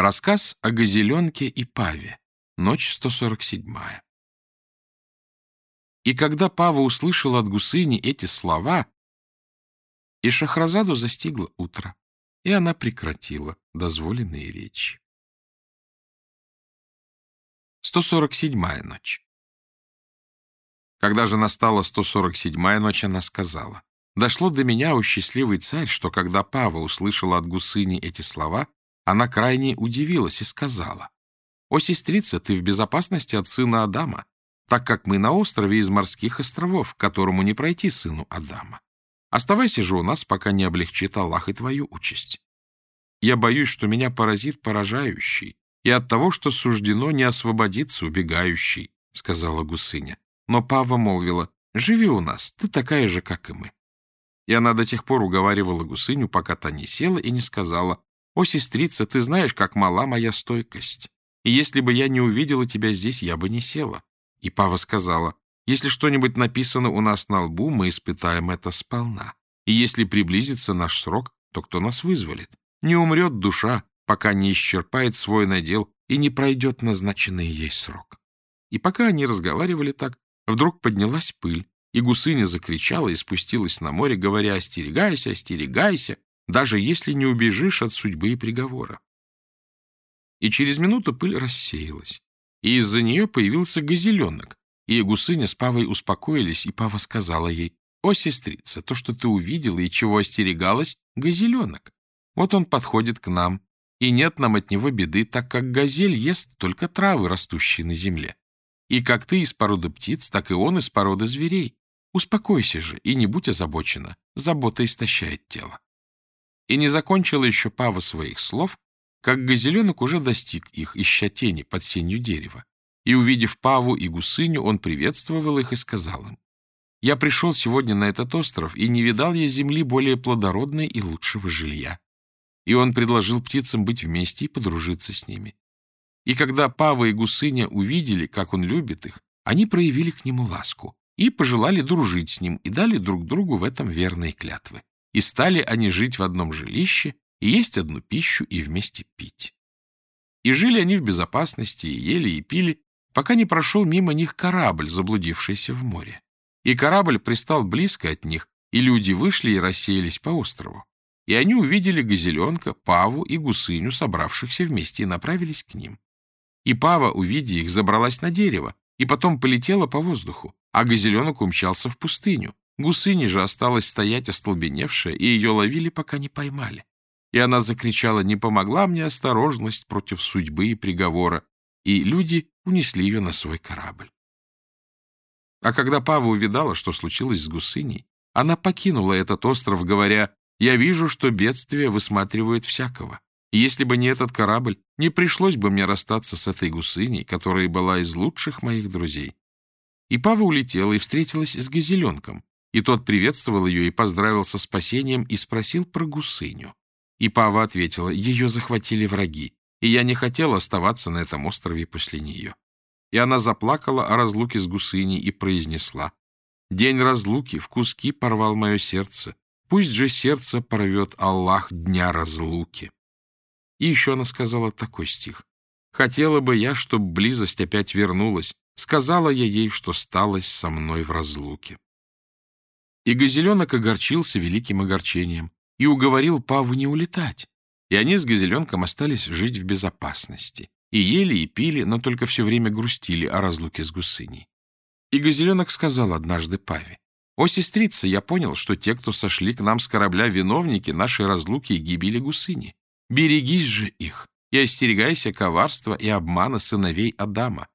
Рассказ о Газеленке и Паве. Ночь 147. И когда Пава услышал от Гусыни эти слова, и Шахразаду застигло утро, и она прекратила дозволенные речи. 147-я ночь. Когда же настала 147-я ночь, она сказала, «Дошло до меня, у счастливый царь, что когда Пава услышала от Гусыни эти слова, она крайне удивилась и сказала, «О, сестрица, ты в безопасности от сына Адама, так как мы на острове из морских островов, к которому не пройти сыну Адама. Оставайся же у нас, пока не облегчит Аллах и твою участь. Я боюсь, что меня поразит поражающий, и от того, что суждено не освободиться убегающий, — сказала Гусыня. Но Пава молвила, живи у нас, ты такая же, как и мы. И она до тех пор уговаривала Гусыню, пока та не села и не сказала, «О, сестрица, ты знаешь, как мала моя стойкость. И если бы я не увидела тебя здесь, я бы не села». И Пава сказала, «Если что-нибудь написано у нас на лбу, мы испытаем это сполна. И если приблизится наш срок, то кто нас вызволит? Не умрет душа, пока не исчерпает свой надел и не пройдет назначенный ей срок». И пока они разговаривали так, вдруг поднялась пыль, и гусыня закричала и спустилась на море, говоря «Остерегайся, остерегайся, даже если не убежишь от судьбы и приговора». И через минуту пыль рассеялась, и из-за нее появился газеленок, и гусыня с Павой успокоились, и Пава сказала ей, «О, сестрица, то, что ты увидела и чего остерегалась, газеленок. Вот он подходит к нам, и нет нам от него беды, так как газель ест только травы, растущие на земле. И как ты из породы птиц, так и он из породы зверей. Успокойся же и не будь озабочена, забота истощает тело. И не закончила еще Пава своих слов, как газеленок уже достиг их, ища тени под сенью дерева. И, увидев Паву и гусыню, он приветствовал их и сказал им, «Я пришел сегодня на этот остров, и не видал я земли более плодородной и лучшего жилья». И он предложил птицам быть вместе и подружиться с ними. И когда Пава и гусыня увидели, как он любит их, они проявили к нему ласку, и пожелали дружить с ним, и дали друг другу в этом верные клятвы. И стали они жить в одном жилище, и есть одну пищу, и вместе пить. И жили они в безопасности, и ели, и пили, пока не прошел мимо них корабль, заблудившийся в море. И корабль пристал близко от них, и люди вышли и рассеялись по острову. И они увидели газеленка, Паву и гусыню, собравшихся вместе, и направились к ним. И Пава, увидя их, забралась на дерево, и потом полетела по воздуху а газеленок умчался в пустыню. Гусыня же осталась стоять остолбеневшая, и ее ловили, пока не поймали. И она закричала, не помогла мне осторожность против судьбы и приговора, и люди унесли ее на свой корабль. А когда Пава увидала, что случилось с гусыней, она покинула этот остров, говоря, «Я вижу, что бедствие высматривает всякого. Если бы не этот корабль, не пришлось бы мне расстаться с этой гусыней, которая была из лучших моих друзей. И Пава улетела и встретилась с Газеленком, и тот приветствовал ее и поздравил со спасением и спросил про гусыню. И Пава ответила, ее захватили враги, и я не хотел оставаться на этом острове после нее. И она заплакала о разлуке с гусыней и произнесла, «День разлуки в куски порвал мое сердце, пусть же сердце порвет Аллах дня разлуки». И еще она сказала такой стих, «Хотела бы я, чтоб близость опять вернулась, Сказала я ей, что сталось со мной в разлуке. И Газеленок огорчился великим огорчением и уговорил Паву не улетать. И они с Газеленком остались жить в безопасности. И ели, и пили, но только все время грустили о разлуке с гусыней. И Газеленок сказал однажды Паве, «О, сестрица, я понял, что те, кто сошли к нам с корабля, виновники нашей разлуки и гибели гусыни. Берегись же их и остерегайся коварства и обмана сыновей Адама.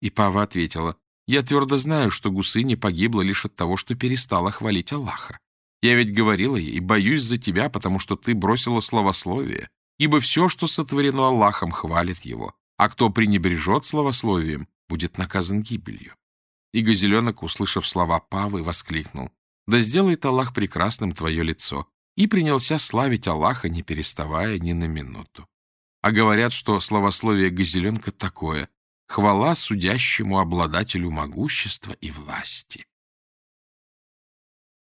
И Пава ответила, «Я твердо знаю, что гусыня погибла лишь от того, что перестала хвалить Аллаха. Я ведь говорила ей, боюсь за тебя, потому что ты бросила словословие, ибо все, что сотворено Аллахом, хвалит его, а кто пренебрежет словословием, будет наказан гибелью». И Газеленок, услышав слова Павы, воскликнул, «Да сделает Аллах прекрасным твое лицо», и принялся славить Аллаха, не переставая ни на минуту. А говорят, что словословие Газеленка такое — Хвала судящему обладателю могущества и власти.